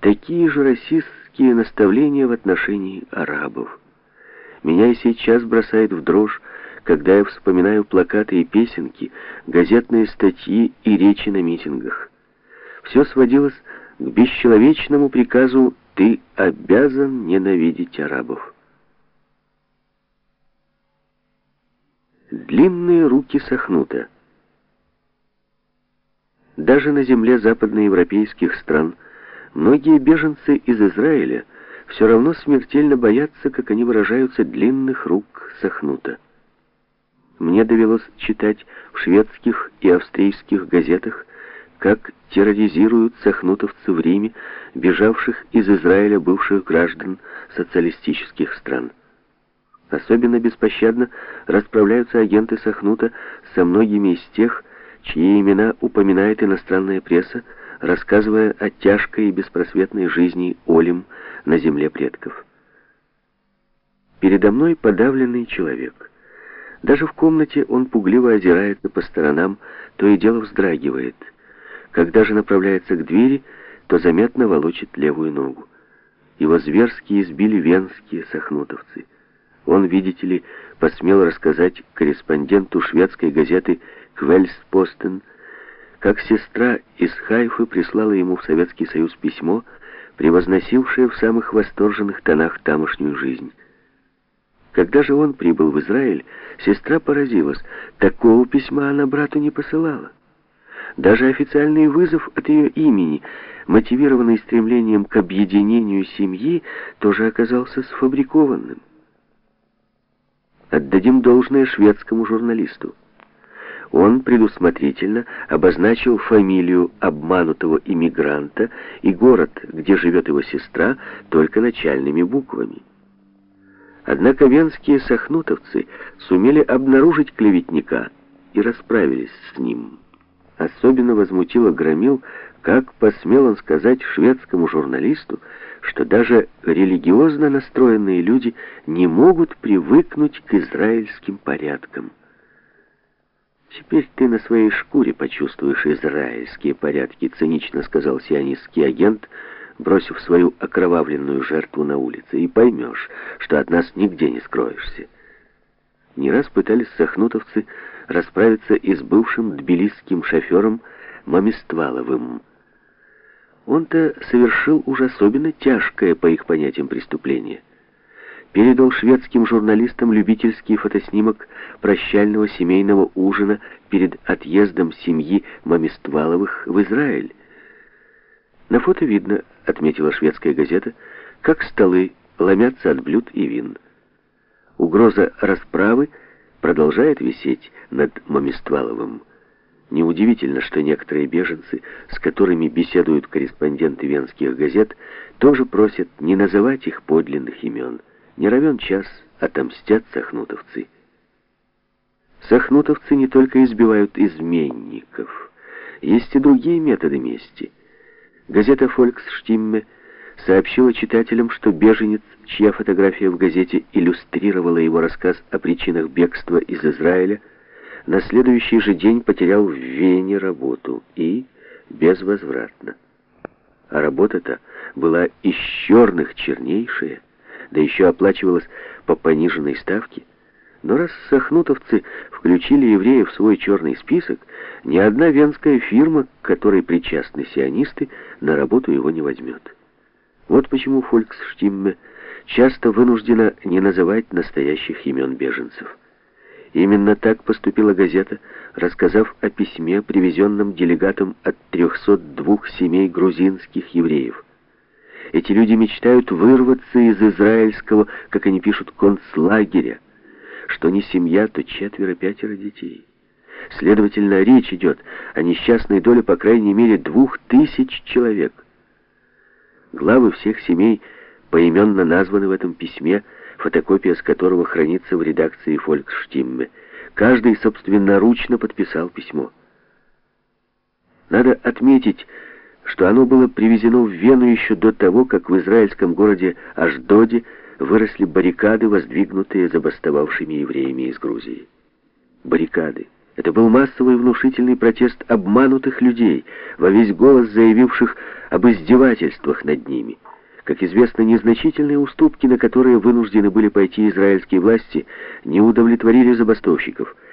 такие же расистские наставления в отношении арабов. Меня и сейчас бросает в дрожь, когда я вспоминаю плакаты и песенки, газетные статьи и речи на митингах. Все сводилось к бесчеловечному приказу «ты обязан ненавидеть арабов». Длинные руки Сахнута. Даже на земле западноевропейских стран многие беженцы из Израиля все равно смертельно боятся, как они выражаются, длинных рук Сахнута. Мне довелось читать в шведских и австрийских газетах, как терроризируют сахнутовцы в Риме, бежавших из Израиля бывших граждан социалистических стран. Особенно беспощадно расправляются агенты Сахнута со многими из тех, чьи имена упоминает иностранная пресса, рассказывая о тяжкой и беспросветной жизни Олим на земле предков. Передо мной подавленный человек. Даже в комнате он пугливо озирается по сторонам, то и дело вздрагивает. Когда же направляется к двери, то заметно волочит левую ногу. Его зверски избили венские сахнутовцы. Он, видите ли, посмел рассказать корреспонденту шведской газеты «Квельспостен», как сестра из Хайфы прислала ему в Советский Союз письмо, превозносившее в самых восторженных тонах тамошнюю жизнь. Когда же он прибыл в Израиль, сестра поразилась. Такого письма она брату не посылала. Даже официальный вызов от ее имени, мотивированный стремлением к объединению семьи, тоже оказался сфабрикованным. Отдадим должное шведскому журналисту. Он предусмотрительно обозначил фамилию обманутого иммигранта и город, где живет его сестра, только начальными буквами. Однако венские сахнутовцы сумели обнаружить клеветника и расправились с ним. Особенно возмутило Громил, как посмел он сказать шведскому журналисту, что даже религиозно настроенные люди не могут привыкнуть к израильским порядкам. «Теперь ты на своей шкуре почувствуешь израильские порядки», цинично сказал сионистский агент, бросив свою окровавленную жертву на улице, «и поймешь, что от нас нигде не скроешься». Не раз пытались сахнутовцы расправиться и с бывшим тбилисским шофером Мамистваловым. Он-то совершил уж особенно тяжкое, по их понятиям, преступление. Передал шведским журналистам любительский фотоснимок прощального семейного ужина перед отъездом семьи Мамистваловых в Израиль. На фото видно, отметила шведская газета, как столы ломятся от блюд и вин. Угроза расправы продолжает висеть над Мамистваловым. Неудивительно, что некоторые беженцы, с которыми беседуют корреспонденты венских газет, тоже просят не называть их подлинных имен. Не равен час отомстят сахнутовцы. Сахнутовцы не только избивают изменников. Есть и другие методы мести. Газета «Фольксштимме» сообщила читателям, что беженец, чья фотография в газете иллюстрировала его рассказ о причинах бегства из Израиля, на следующий же день потерял в Вене работу и безвозвратно. А работа-то была из черных чернейшая, да еще оплачивалась по пониженной ставке. Но раз сахнутовцы включили евреев в свой черный список, ни одна венская фирма, к которой причастны сионисты, на работу его не возьмет. Вот почему Фольксштимме часто вынуждена не называть настоящих имен беженцев. Именно так поступила газета, рассказав о письме, привезенном делегатом от 302 семей грузинских евреев. Эти люди мечтают вырваться из израильского, как они пишут, концлагеря, что не семья, то четверо-пятеро детей. Следовательно, речь идет о несчастной доле по крайней мере двух тысяч человек. Главы всех семей поименно названы в этом письме, фотокопия с которого хранится в редакции «Фольксштимме». Каждый собственноручно подписал письмо. Надо отметить, что оно было привезено в Вену еще до того, как в израильском городе Аждоде выросли баррикады, воздвигнутые забастовавшими евреями из Грузии. Баррикады. Это был массовый внушительный протест обманутых людей, во весь голос заявивших об издевательствах над ними. Как известно, незначительные уступки, на которые вынуждены были пойти израильские власти, не удовлетворили забастовщиков.